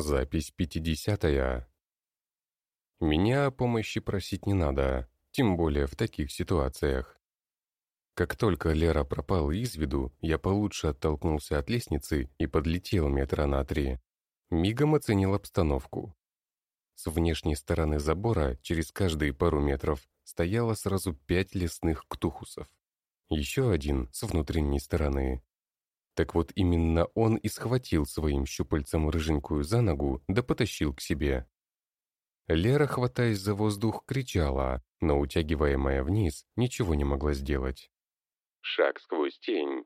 Запись пятидесятая. Меня о помощи просить не надо, тем более в таких ситуациях. Как только Лера пропала из виду, я получше оттолкнулся от лестницы и подлетел метра на три. Мигом оценил обстановку. С внешней стороны забора, через каждые пару метров, стояло сразу пять лесных ктухусов. Еще один с внутренней стороны. Так вот именно он и схватил своим щупальцем рыженькую за ногу, да потащил к себе. Лера, хватаясь за воздух, кричала, но, утягиваемая вниз, ничего не могла сделать. Шаг сквозь тень.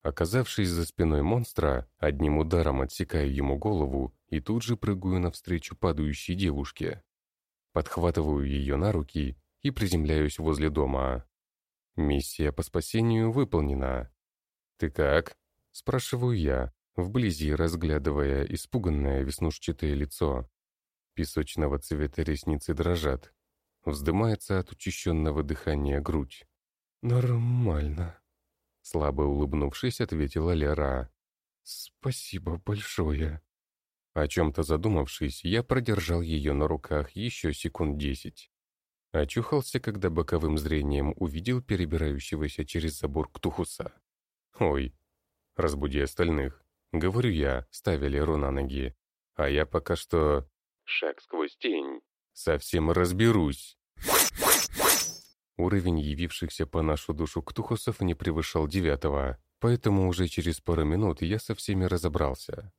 Оказавшись за спиной монстра, одним ударом отсекаю ему голову и тут же прыгаю навстречу падающей девушке. Подхватываю ее на руки и приземляюсь возле дома. Миссия по спасению выполнена. «Ты как?» — спрашиваю я, вблизи разглядывая испуганное веснушчатое лицо. Песочного цвета ресницы дрожат. Вздымается от учащенного дыхания грудь. «Нормально», — слабо улыбнувшись, ответила Лера. «Спасибо большое». О чем-то задумавшись, я продержал ее на руках еще секунд десять. Очухался, когда боковым зрением увидел перебирающегося через забор Ктухуса. «Ой, разбуди остальных», — говорю я, ставя Леру на ноги. «А я пока что...» «Шаг сквозь тень». «Совсем разберусь». Уровень явившихся по нашу душу ктухусов не превышал девятого, поэтому уже через пару минут я со всеми разобрался.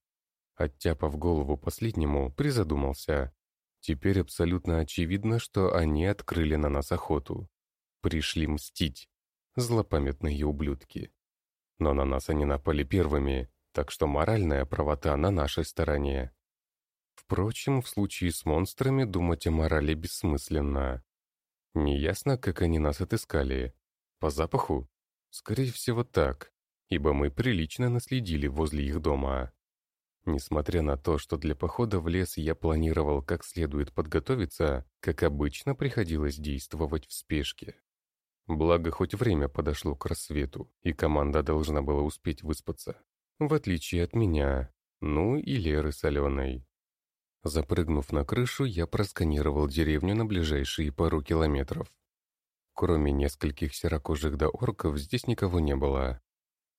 Оттяпав голову последнему, призадумался. Теперь абсолютно очевидно, что они открыли на нас охоту. Пришли мстить. Злопамятные ублюдки. Но на нас они напали первыми, так что моральная правота на нашей стороне. Впрочем, в случае с монстрами думать о морали бессмысленно. Неясно, как они нас отыскали. По запаху? Скорее всего, так, ибо мы прилично наследили возле их дома. Несмотря на то, что для похода в лес я планировал как следует подготовиться, как обычно приходилось действовать в спешке. Благо, хоть время подошло к рассвету, и команда должна была успеть выспаться. В отличие от меня, ну и Леры с Аленой. Запрыгнув на крышу, я просканировал деревню на ближайшие пару километров. Кроме нескольких серокожих да орков, здесь никого не было.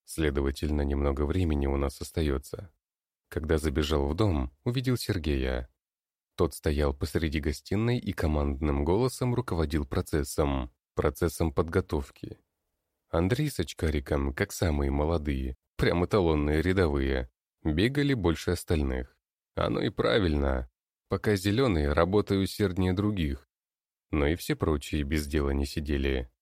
Следовательно, немного времени у нас остается. Когда забежал в дом, увидел Сергея. Тот стоял посреди гостиной и командным голосом руководил процессом, процессом подготовки. Андрей с очкариком, как самые молодые, прям эталонные рядовые, бегали больше остальных. Оно и правильно. Пока зеленые, работаю усерднее других. Но и все прочие без дела не сидели.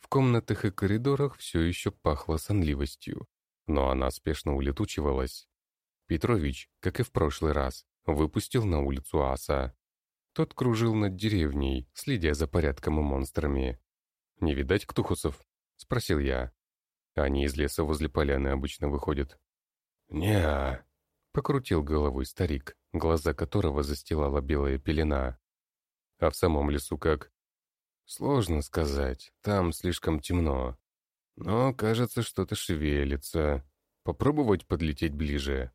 В комнатах и коридорах все еще пахло сонливостью, но она спешно улетучивалась. Петрович, как и в прошлый раз, выпустил на улицу аса. Тот кружил над деревней, следя за порядком и монстрами. «Не видать ктухусов?» — спросил я. «Они из леса возле поляны обычно выходят». «Не-а», Покрутил головой старик, глаза которого застилала белая пелена. А в самом лесу как? Сложно сказать, там слишком темно. Но, кажется, что-то шевелится. Попробовать подлететь ближе?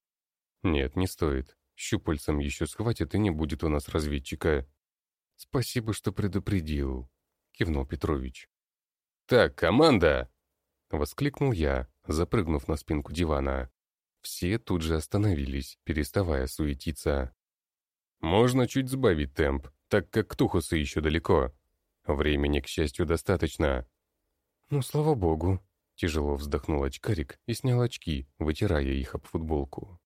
Нет, не стоит. Щупальцем еще схватит и не будет у нас разведчика. Спасибо, что предупредил, кивнул Петрович. Так, команда! Воскликнул я, запрыгнув на спинку дивана. Все тут же остановились, переставая суетиться. «Можно чуть сбавить темп, так как Тухуса еще далеко. Времени, к счастью, достаточно». «Ну, слава богу», — тяжело вздохнул очкарик и снял очки, вытирая их об футболку.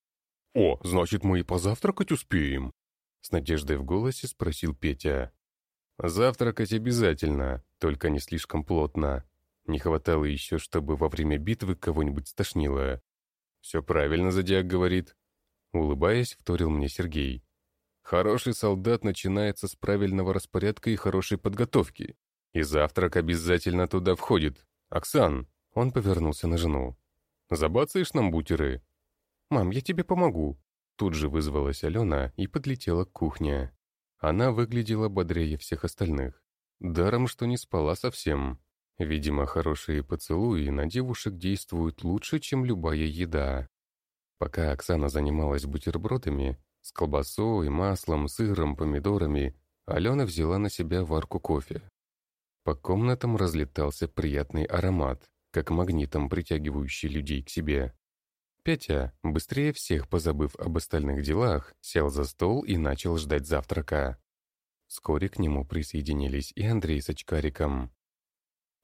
«О, значит, мы и позавтракать успеем?» С надеждой в голосе спросил Петя. «Завтракать обязательно, только не слишком плотно. Не хватало еще, чтобы во время битвы кого-нибудь стошнило. «Все правильно Зодиак говорит», — улыбаясь, вторил мне Сергей. «Хороший солдат начинается с правильного распорядка и хорошей подготовки. И завтрак обязательно туда входит. Оксан!» Он повернулся на жену. «Забацаешь нам бутеры?» «Мам, я тебе помогу». Тут же вызвалась Алена и подлетела к кухне. Она выглядела бодрее всех остальных. Даром, что не спала совсем. Видимо, хорошие поцелуи на девушек действуют лучше, чем любая еда. Пока Оксана занималась бутербродами, с колбасой, маслом, сыром, помидорами, Алена взяла на себя варку кофе. По комнатам разлетался приятный аромат, как магнитом притягивающий людей к себе. Петя, быстрее всех позабыв об остальных делах, сел за стол и начал ждать завтрака. Вскоре к нему присоединились и Андрей с очкариком.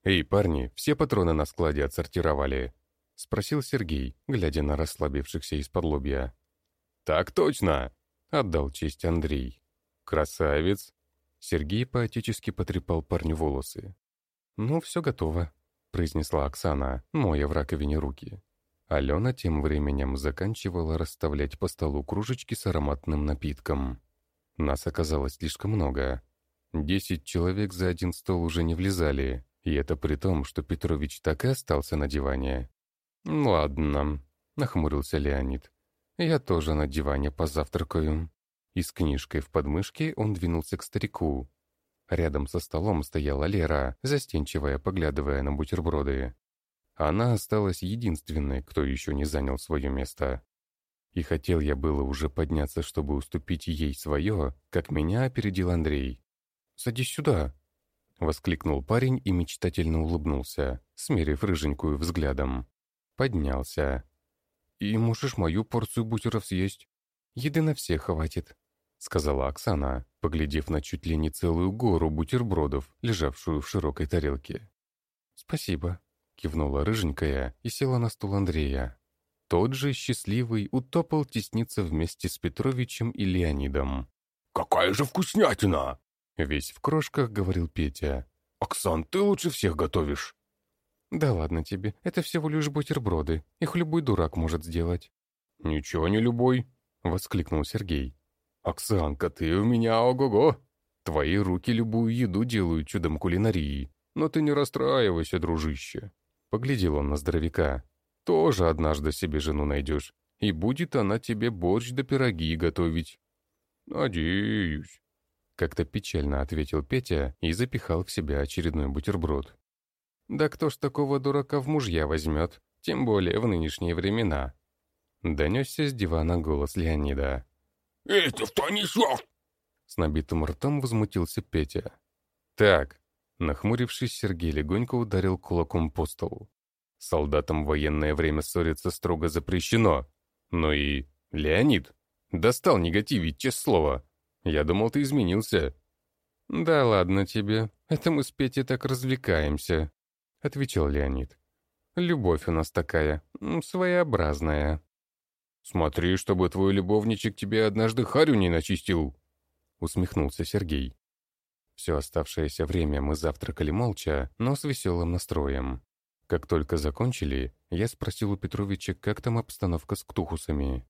«Эй, парни, все патроны на складе отсортировали?» — спросил Сергей, глядя на расслабившихся из-под лобья. «Так точно!» — отдал честь Андрей. «Красавец!» Сергей поотечески потрепал парню волосы. «Ну, все готово», — произнесла Оксана, моя в раковине руки. Алена тем временем заканчивала расставлять по столу кружечки с ароматным напитком. Нас оказалось слишком много. Десять человек за один стол уже не влезали, и это при том, что Петрович так и остался на диване. «Ладно», — нахмурился Леонид. «Я тоже на диване позавтракаю». И с книжкой в подмышке он двинулся к старику. Рядом со столом стояла Лера, застенчивая, поглядывая на бутерброды. Она осталась единственной, кто еще не занял свое место. И хотел я было уже подняться, чтобы уступить ей свое, как меня опередил Андрей. «Садись сюда!» — воскликнул парень и мечтательно улыбнулся, смерив рыженькую взглядом. Поднялся. «И можешь мою порцию бутеров съесть. Еды на всех хватит», — сказала Оксана, поглядев на чуть ли не целую гору бутербродов, лежавшую в широкой тарелке. «Спасибо», — кивнула рыженькая и села на стул Андрея. Тот же, счастливый, утопал тесниться вместе с Петровичем и Леонидом. «Какая же вкуснятина!» Весь в крошках говорил Петя. «Оксан, ты лучше всех готовишь». «Да ладно тебе, это всего лишь бутерброды. Их любой дурак может сделать». «Ничего не любой», — воскликнул Сергей. «Оксанка, ты у меня ого-го! Твои руки любую еду делают чудом кулинарии. Но ты не расстраивайся, дружище». Поглядел он на здоровяка. «Тоже однажды себе жену найдешь, и будет она тебе борщ да пироги готовить». «Надеюсь». Как-то печально ответил Петя и запихал в себя очередной бутерброд. «Да кто ж такого дурака в мужья возьмет, тем более в нынешние времена?» Донесся с дивана голос Леонида. «Эй, ты что несешь?» С набитым ртом возмутился Петя. «Так», нахмурившись, Сергей легонько ударил кулаком по столу. «Солдатам военное время ссориться строго запрещено. Ну и... Леонид, достал негативить, честное слово. Я думал, ты изменился». «Да ладно тебе, это мы с Петей так развлекаемся», — отвечал Леонид. «Любовь у нас такая, своеобразная». «Смотри, чтобы твой любовничек тебе однажды харю не начистил», — усмехнулся Сергей. Все оставшееся время мы завтракали молча, но с веселым настроем. Как только закончили, я спросил у Петровича, как там обстановка с ктухусами.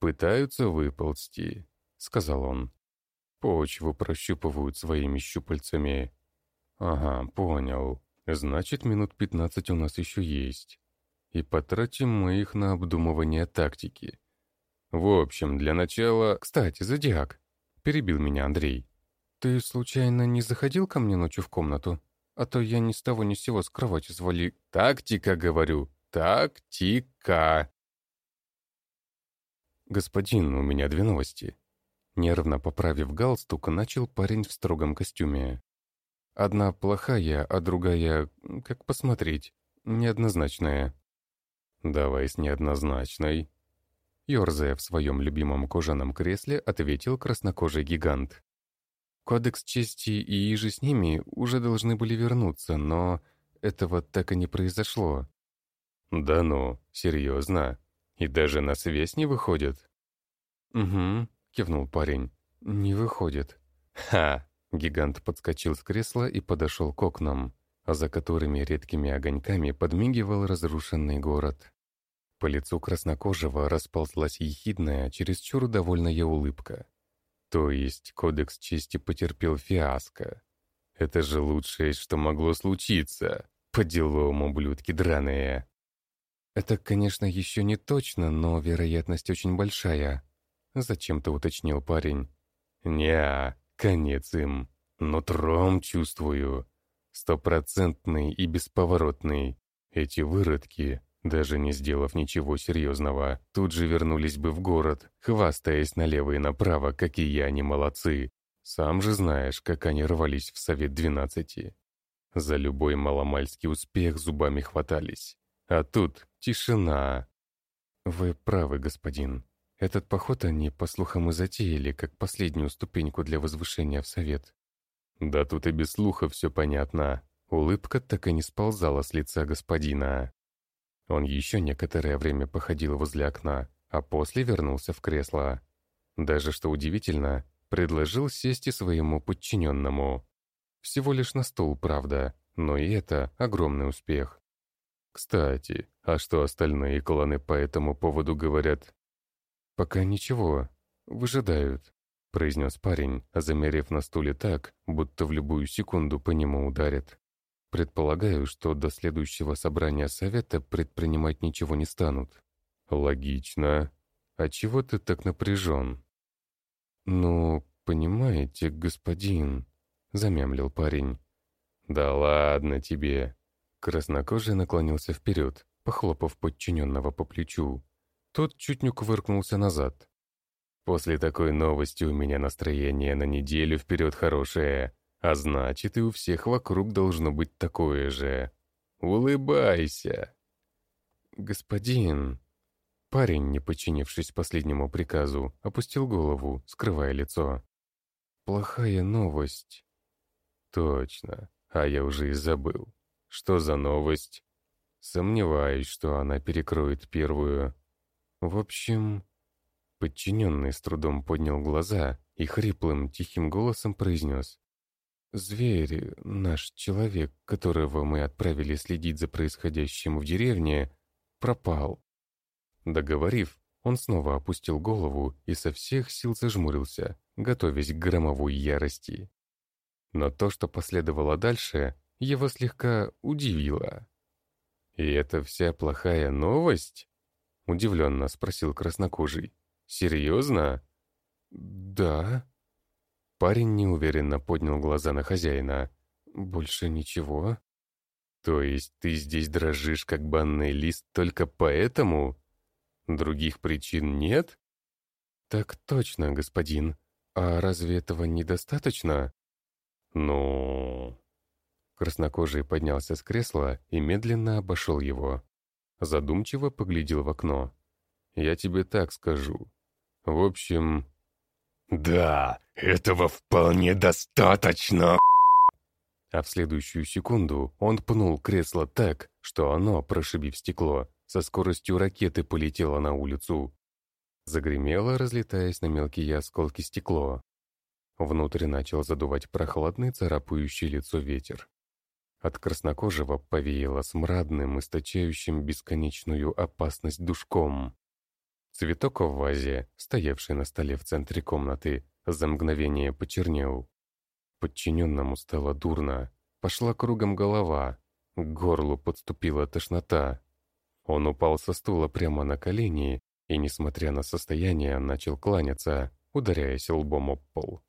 «Пытаются выползти», — сказал он. «Почву прощупывают своими щупальцами». «Ага, понял. Значит, минут пятнадцать у нас еще есть и потратим мы их на обдумывание тактики. В общем, для начала... Кстати, Зодиак, перебил меня Андрей. Ты случайно не заходил ко мне ночью в комнату? А то я ни с того ни с сего с кровати свали... Тактика, говорю, тактика. Господин, у меня две новости. Нервно поправив галстук, начал парень в строгом костюме. Одна плохая, а другая, как посмотреть, неоднозначная. «Давай с неоднозначной». Ёрзая в своем любимом кожаном кресле, ответил краснокожий гигант. Кодекс чести и иже с ними уже должны были вернуться, но этого так и не произошло. «Да ну, серьезно? И даже на связь не выходят?» «Угу», — кивнул парень. «Не выходит». «Ха!» — гигант подскочил с кресла и подошел к окнам, а за которыми редкими огоньками подмигивал разрушенный город. По лицу краснокожего расползлась ехидная, чересчур довольная улыбка. То есть кодекс чести потерпел фиаско. Это же лучшее, что могло случиться. По делам, ублюдки драные. Это, конечно, еще не точно, но вероятность очень большая. Зачем-то уточнил парень. Неа, конец им. Нутром чувствую. Стопроцентный и бесповоротный. Эти выродки Даже не сделав ничего серьезного, тут же вернулись бы в город, хвастаясь налево и направо, какие они молодцы. Сам же знаешь, как они рвались в Совет двенадцати. За любой маломальский успех зубами хватались. А тут тишина. Вы правы, господин. Этот поход они, по слухам, и затеяли, как последнюю ступеньку для возвышения в Совет. Да тут и без слуха все понятно. Улыбка так и не сползала с лица господина. Он еще некоторое время походил возле окна, а после вернулся в кресло. Даже, что удивительно, предложил сесть и своему подчиненному. Всего лишь на стул, правда, но и это огромный успех. Кстати, а что остальные кланы по этому поводу говорят? «Пока ничего. Выжидают», — произнес парень, замерев на стуле так, будто в любую секунду по нему ударят. Предполагаю, что до следующего собрания совета предпринимать ничего не станут. Логично. А чего ты так напряжен? Ну, понимаете, господин, замямлил парень. Да ладно тебе. Краснокожий наклонился вперед, похлопав подчиненного по плечу. Тот чуть не кувыркнулся назад. После такой новости у меня настроение на неделю вперед хорошее. А значит, и у всех вокруг должно быть такое же. Улыбайся. Господин... Парень, не подчинившись последнему приказу, опустил голову, скрывая лицо. Плохая новость. Точно. А я уже и забыл. Что за новость? Сомневаюсь, что она перекроет первую. В общем... Подчиненный с трудом поднял глаза и хриплым, тихим голосом произнес. Зверь, наш человек, которого мы отправили следить за происходящим в деревне, пропал. Договорив, он снова опустил голову и со всех сил зажмурился, готовясь к громовой ярости. Но то, что последовало дальше, его слегка удивило. «И это вся плохая новость?» — удивленно спросил краснокожий. «Серьезно?» «Да», Парень неуверенно поднял глаза на хозяина. «Больше ничего?» «То есть ты здесь дрожишь, как банный лист, только поэтому? Других причин нет?» «Так точно, господин. А разве этого недостаточно?» «Ну...» Краснокожий поднялся с кресла и медленно обошел его. Задумчиво поглядел в окно. «Я тебе так скажу. В общем, «Да, этого вполне достаточно!» А в следующую секунду он пнул кресло так, что оно, прошибив стекло, со скоростью ракеты полетело на улицу. Загремело, разлетаясь на мелкие осколки стекло. Внутрь начал задувать прохладный, царапающий лицо ветер. От краснокожего повеяло смрадным, источающим бесконечную опасность душком. Цветок в вазе, стоявший на столе в центре комнаты, за мгновение почернел. Подчиненному стало дурно, пошла кругом голова, к горлу подступила тошнота. Он упал со стула прямо на колени и, несмотря на состояние, начал кланяться, ударяясь лбом об пол.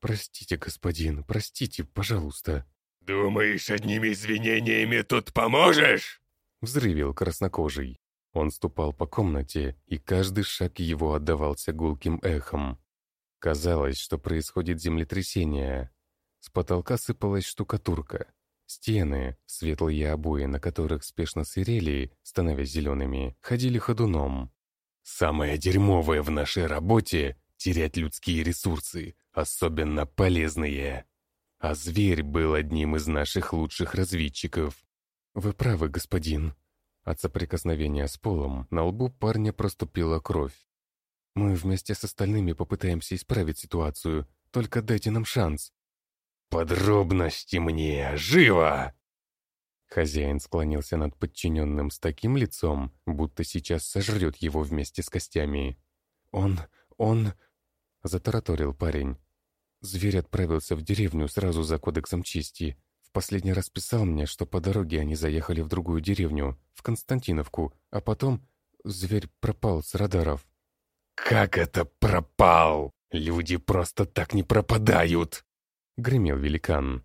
«Простите, господин, простите, пожалуйста». «Думаешь, одними извинениями тут поможешь?» — взрывел краснокожий. Он ступал по комнате, и каждый шаг его отдавался гулким эхом. Казалось, что происходит землетрясение. С потолка сыпалась штукатурка. Стены, светлые обои, на которых спешно сырели, становясь зелеными, ходили ходуном. «Самое дерьмовое в нашей работе — терять людские ресурсы, особенно полезные. А зверь был одним из наших лучших разведчиков». «Вы правы, господин», от соприкосновения с полом на лбу парня проступила кровь. «Мы вместе с остальными попытаемся исправить ситуацию, только дайте нам шанс». «Подробности мне! Живо!» Хозяин склонился над подчиненным с таким лицом, будто сейчас сожрет его вместе с костями. «Он... он...» — затараторил парень. Зверь отправился в деревню сразу за кодексом чести. В последний раз писал мне, что по дороге они заехали в другую деревню, в Константиновку, а потом зверь пропал с радаров. «Как это пропал? Люди просто так не пропадают!» — гремел великан.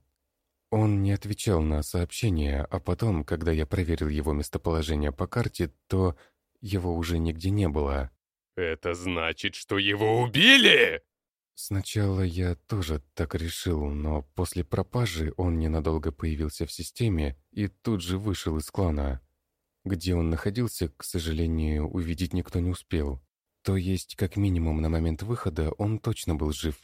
Он не отвечал на сообщения, а потом, когда я проверил его местоположение по карте, то его уже нигде не было. «Это значит, что его убили?» Сначала я тоже так решил, но после пропажи он ненадолго появился в системе и тут же вышел из клана. Где он находился, к сожалению, увидеть никто не успел. То есть, как минимум, на момент выхода он точно был жив.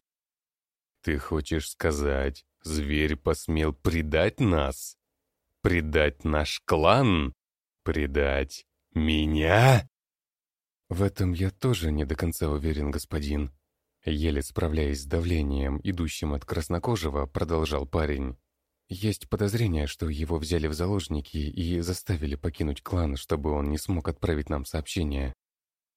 «Ты хочешь сказать, зверь посмел предать нас? Предать наш клан? Предать меня?» «В этом я тоже не до конца уверен, господин», Еле справляясь с давлением, идущим от краснокожего, продолжал парень. Есть подозрение, что его взяли в заложники и заставили покинуть клан, чтобы он не смог отправить нам сообщение.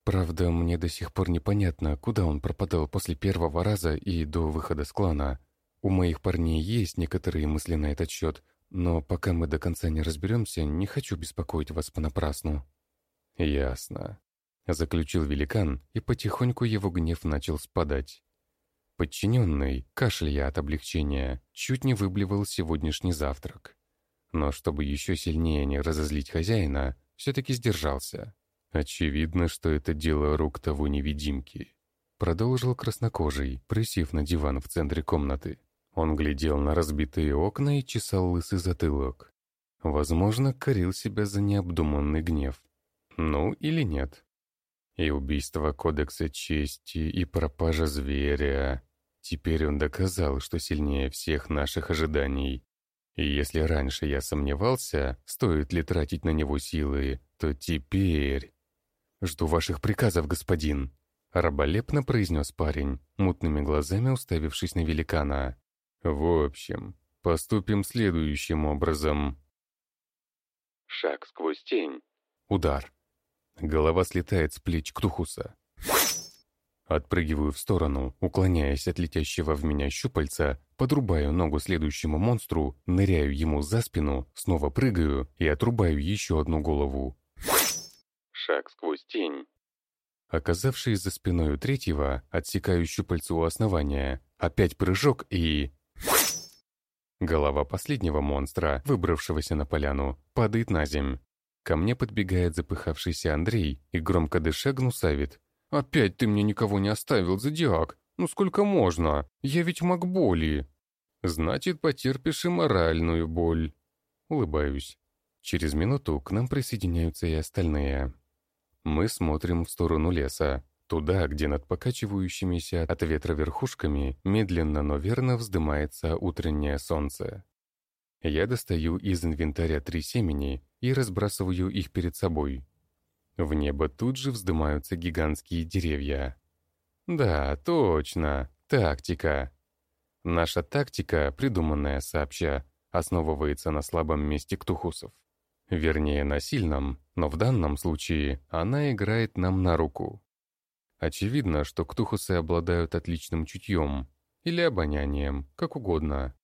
Правда, мне до сих пор непонятно, куда он пропадал после первого раза и до выхода с клана. У моих парней есть некоторые мысли на этот счет, но пока мы до конца не разберемся, не хочу беспокоить вас понапрасну. Ясно. Заключил великан, и потихоньку его гнев начал спадать. Подчиненный, кашляя от облегчения, чуть не выблевал сегодняшний завтрак. Но чтобы еще сильнее не разозлить хозяина, все-таки сдержался. Очевидно, что это дело рук того невидимки. Продолжил краснокожий, присев на диван в центре комнаты. Он глядел на разбитые окна и чесал лысый затылок. Возможно, корил себя за необдуманный гнев. Ну или нет. И убийство Кодекса Чести, и пропажа зверя. Теперь он доказал, что сильнее всех наших ожиданий. И если раньше я сомневался, стоит ли тратить на него силы, то теперь... «Жду ваших приказов, господин», — раболепно произнес парень, мутными глазами уставившись на великана. «В общем, поступим следующим образом». Шаг сквозь тень. Удар. Голова слетает с плеч Ктухуса. Отпрыгиваю в сторону, уклоняясь от летящего в меня щупальца, подрубаю ногу следующему монстру, ныряю ему за спину, снова прыгаю и отрубаю еще одну голову. Шаг сквозь тень. Оказавшись за спиной у третьего, отсекаю щупальцу у основания, опять прыжок и... Голова последнего монстра, выбравшегося на поляну, падает на земь. Ко мне подбегает запыхавшийся Андрей и громко дыша гнусавит. «Опять ты мне никого не оставил, Зодиак! Ну сколько можно? Я ведь маг боли!» «Значит, потерпишь и моральную боль!» Улыбаюсь. Через минуту к нам присоединяются и остальные. Мы смотрим в сторону леса, туда, где над покачивающимися от ветра верхушками медленно, но верно вздымается утреннее солнце. Я достаю из инвентаря три семени и разбрасываю их перед собой. В небо тут же вздымаются гигантские деревья. Да, точно, тактика. Наша тактика, придуманная сообща, основывается на слабом месте ктухусов. Вернее, на сильном, но в данном случае она играет нам на руку. Очевидно, что ктухусы обладают отличным чутьем или обонянием, как угодно.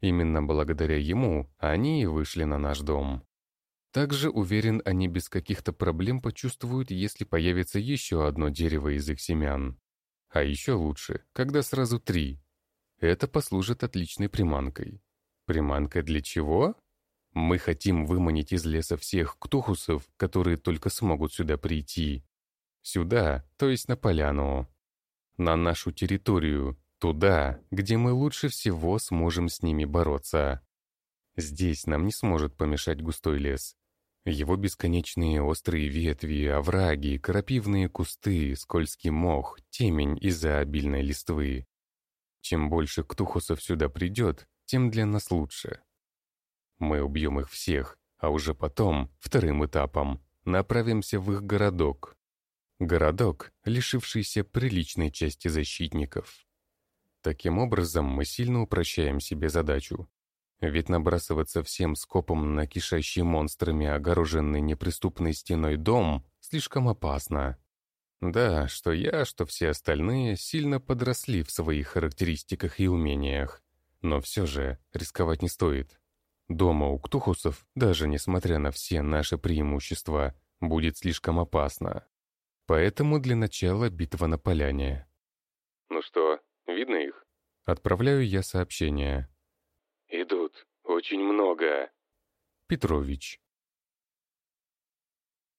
Именно благодаря ему они и вышли на наш дом. Также, уверен, они без каких-то проблем почувствуют, если появится еще одно дерево из их семян. А еще лучше, когда сразу три. Это послужит отличной приманкой. Приманка для чего? Мы хотим выманить из леса всех ктухусов, которые только смогут сюда прийти. Сюда, то есть на поляну. На нашу территорию, Туда, где мы лучше всего сможем с ними бороться. Здесь нам не сможет помешать густой лес. Его бесконечные острые ветви, овраги, крапивные кусты, скользкий мох, темень из-за обильной листвы. Чем больше ктухусов сюда придет, тем для нас лучше. Мы убьем их всех, а уже потом, вторым этапом, направимся в их городок. Городок, лишившийся приличной части защитников. Таким образом, мы сильно упрощаем себе задачу. Ведь набрасываться всем скопом на кишащий монстрами огороженный неприступной стеной дом слишком опасно. Да, что я, что все остальные сильно подросли в своих характеристиках и умениях. Но все же рисковать не стоит. Дома у Ктухусов, даже несмотря на все наши преимущества, будет слишком опасно. Поэтому для начала битва на поляне. «Ну что, Видно их?» Отправляю я сообщение. «Идут», очень много». Петрович.